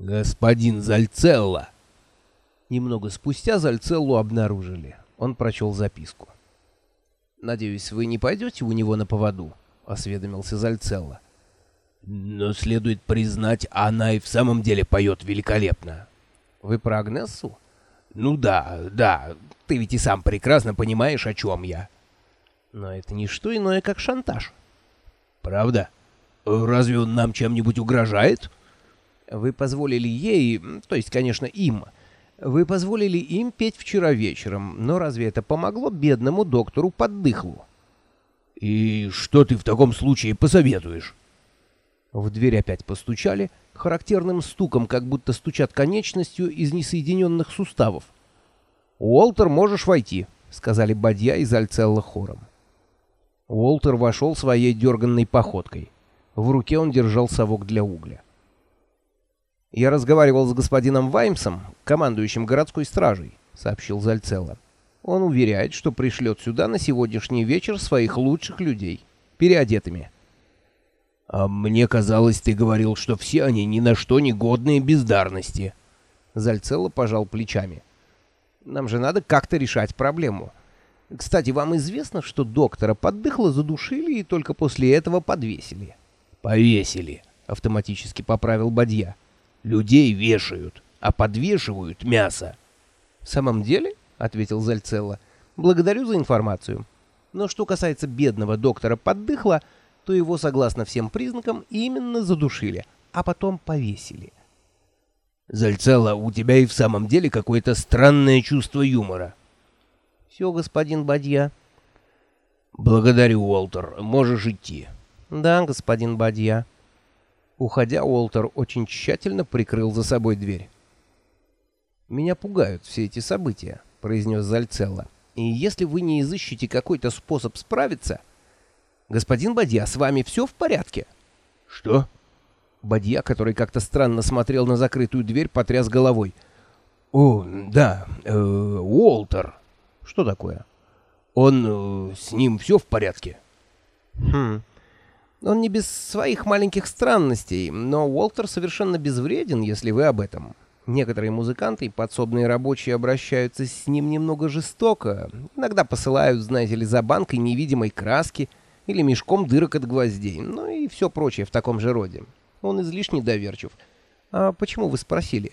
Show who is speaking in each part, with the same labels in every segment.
Speaker 1: «Господин Зальцелло!» Немного спустя Зальцеллу обнаружили. Он прочел записку. «Надеюсь, вы не пойдете у него на поводу?» — осведомился Зальцелло.
Speaker 2: «Но следует признать, она и в самом деле поет великолепно».
Speaker 1: «Вы про Агнессу?»
Speaker 2: «Ну да, да, ты ведь и сам прекрасно понимаешь, о чем я».
Speaker 1: «Но это не что иное, как шантаж».
Speaker 2: «Правда? Разве он нам чем-нибудь угрожает?»
Speaker 1: Вы позволили ей, то есть, конечно, им, вы позволили им петь вчера вечером, но разве это помогло бедному доктору Поддыхлу?
Speaker 2: И что ты в таком случае посоветуешь?
Speaker 1: В дверь опять постучали, характерным стуком, как будто стучат конечностью из несоединенных суставов. «Уолтер, можешь войти», — сказали Бадья и Зальцелла хором. Уолтер вошел своей дерганной походкой. В руке он держал совок для угля. «Я разговаривал с господином Ваймсом, командующим городской стражей», — сообщил Зальцелло. «Он уверяет, что пришлет сюда на сегодняшний вечер своих лучших людей, переодетыми».
Speaker 2: «А мне казалось, ты говорил, что все они ни на что не годные бездарности».
Speaker 1: Зальцелло пожал плечами. «Нам же надо как-то решать проблему. Кстати, вам известно, что доктора поддыхло задушили и только после этого подвесили?»
Speaker 2: «Повесили», —
Speaker 1: автоматически поправил Бадья.
Speaker 2: Людей вешают, а подвешивают мясо.
Speaker 1: — В самом деле? — ответил Зальцелло. — Благодарю за информацию. Но что касается бедного доктора Поддыхла, то его, согласно всем признакам, именно задушили, а потом повесили.
Speaker 2: — Зальцелло, у тебя и в самом деле какое-то странное чувство юмора.
Speaker 1: — Все, господин Бадья.
Speaker 2: — Благодарю, Уолтер. Можешь идти.
Speaker 1: — Да, господин Бадья. Уходя, Уолтер очень тщательно прикрыл за собой дверь. «Меня пугают все эти события», — произнес Зальцелло. «И если вы не изыщете какой-то способ справиться...» «Господин Бадья, с вами все в порядке?»
Speaker 2: «Что?»
Speaker 1: Бадья, который как-то странно смотрел на закрытую дверь, потряс головой.
Speaker 2: «О, да, э, Уолтер».
Speaker 1: «Что такое?»
Speaker 2: «Он... Э, с ним все в порядке?»
Speaker 1: «Хм, он не без своих маленьких странностей, но Уолтер совершенно безвреден, если вы об этом. Некоторые музыканты и подсобные рабочие обращаются с ним немного жестоко. Иногда посылают, знаете ли, за банкой невидимой краски или мешком дырок от гвоздей, ну и все прочее в таком же роде. Он излишне доверчив. А почему вы спросили?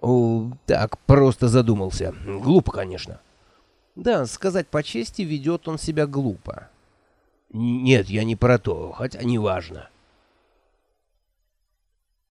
Speaker 2: О, так, просто задумался. Глупо, конечно.
Speaker 1: Да, сказать по чести, ведет он себя глупо.
Speaker 2: Нет, я не про то, хотя не важно.